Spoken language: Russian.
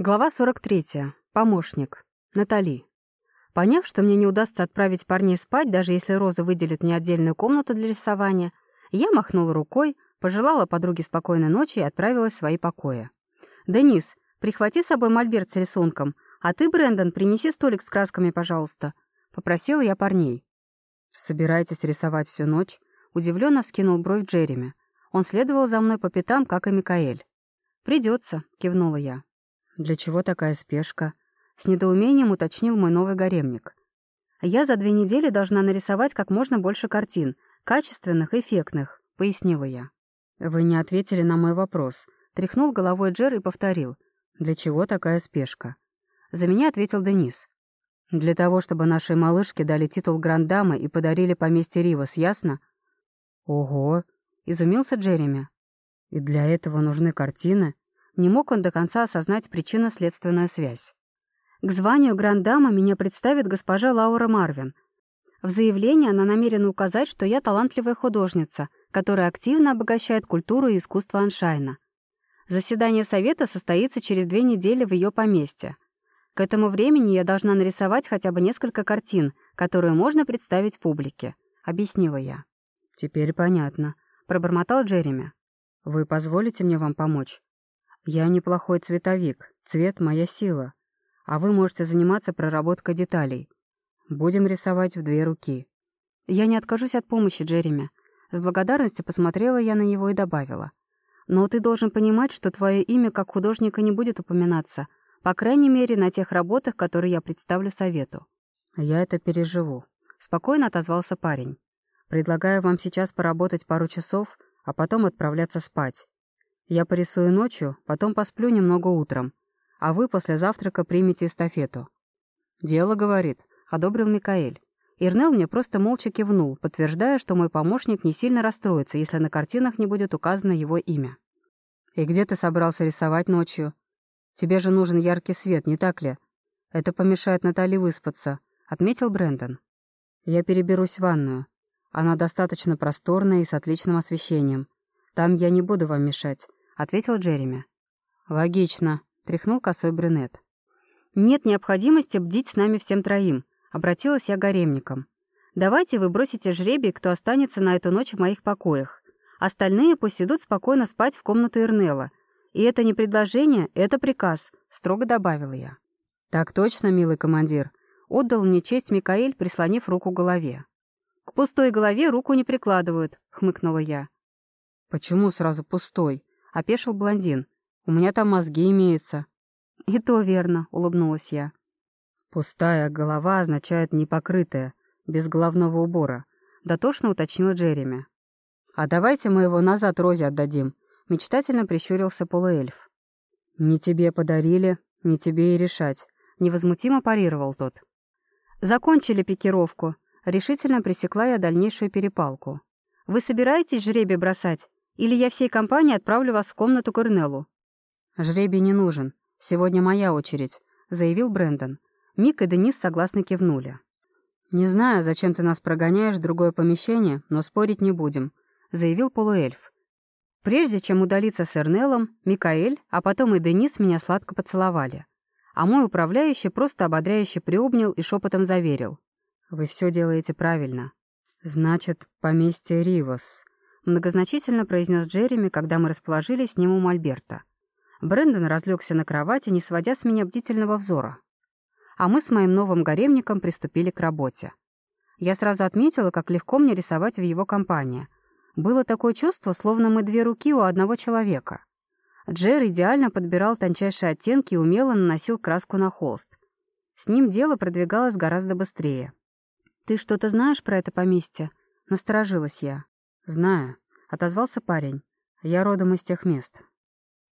Глава 43. Помощник. Натали. Поняв, что мне не удастся отправить парней спать, даже если Роза выделит мне отдельную комнату для рисования, я махнула рукой, пожелала подруге спокойной ночи и отправилась в свои покои. «Денис, прихвати с собой мольберт с рисунком, а ты, Брэндон, принеси столик с красками, пожалуйста», — попросила я парней. «Собираетесь рисовать всю ночь?» — удивленно вскинул бровь Джереми. Он следовал за мной по пятам, как и Микаэль. «Придется», — кивнула я. «Для чего такая спешка?» — с недоумением уточнил мой новый гаремник. «Я за две недели должна нарисовать как можно больше картин, качественных, эффектных», — пояснила я. «Вы не ответили на мой вопрос», — тряхнул головой Джер и повторил. «Для чего такая спешка?» За меня ответил Денис. «Для того, чтобы нашей малышке дали титул грандамы и подарили поместье Ривас, ясно?» «Ого!» — изумился Джереми. «И для этого нужны картины?» Не мог он до конца осознать причинно-следственную связь. К званию грандама меня представит госпожа Лаура Марвин. В заявлении она намерена указать, что я талантливая художница, которая активно обогащает культуру и искусство Аншайна. Заседание совета состоится через две недели в ее поместье. К этому времени я должна нарисовать хотя бы несколько картин, которые можно представить публике», — объяснила я. «Теперь понятно», — пробормотал Джереми. «Вы позволите мне вам помочь?» Я неплохой цветовик, цвет — моя сила. А вы можете заниматься проработкой деталей. Будем рисовать в две руки. Я не откажусь от помощи, Джереми. С благодарностью посмотрела я на него и добавила. Но ты должен понимать, что твое имя как художника не будет упоминаться, по крайней мере, на тех работах, которые я представлю совету. Я это переживу. Спокойно отозвался парень. Предлагаю вам сейчас поработать пару часов, а потом отправляться спать. Я порисую ночью, потом посплю немного утром, а вы после завтрака примете эстафету». «Дело, — говорит», — одобрил Микаэль. Ирнел мне просто молча кивнул, подтверждая, что мой помощник не сильно расстроится, если на картинах не будет указано его имя. «И где ты собрался рисовать ночью? Тебе же нужен яркий свет, не так ли? Это помешает Натали выспаться», — отметил Брэндон. «Я переберусь в ванную. Она достаточно просторная и с отличным освещением. Там я не буду вам мешать ответил Джереми. «Логично», — тряхнул косой брюнет. «Нет необходимости бдить с нами всем троим», — обратилась я к гаремникам. «Давайте вы бросите жребий, кто останется на эту ночь в моих покоях. Остальные пусть идут спокойно спать в комнату Ирнелла. И это не предложение, это приказ», — строго добавила я. «Так точно, милый командир», — отдал мне честь Микаэль, прислонив руку к голове. «К пустой голове руку не прикладывают», — хмыкнула я. «Почему сразу пустой?» — опешил блондин. «У меня там мозги имеются». «И то верно», — улыбнулась я. «Пустая голова означает непокрытая, без головного убора», — дотошно уточнила Джереми. «А давайте мы его назад Розе отдадим», — мечтательно прищурился полуэльф. «Не тебе подарили, не тебе и решать», — невозмутимо парировал тот. «Закончили пикировку», — решительно пресекла я дальнейшую перепалку. «Вы собираетесь жребий бросать? Или я всей компанией отправлю вас в комнату к Эрнеллу». «Жребий не нужен. Сегодня моя очередь», — заявил Брэндон. Мик и Денис согласно кивнули. «Не знаю, зачем ты нас прогоняешь в другое помещение, но спорить не будем», — заявил полуэльф. Прежде чем удалиться с Эрнеллом, Микаэль, а потом и Денис меня сладко поцеловали. А мой управляющий просто ободряюще приобнял и шепотом заверил. «Вы все делаете правильно. Значит, поместье Ривас», Многозначительно произнес Джереми, когда мы расположились с ним у Мольберта. Брэндон разлегся на кровати, не сводя с меня бдительного взора. А мы с моим новым гаремником приступили к работе. Я сразу отметила, как легко мне рисовать в его компании. Было такое чувство, словно мы две руки у одного человека. Джер идеально подбирал тончайшие оттенки и умело наносил краску на холст. С ним дело продвигалось гораздо быстрее. «Ты что-то знаешь про это поместье?» — насторожилась я. «Знаю», — отозвался парень. «Я родом из тех мест».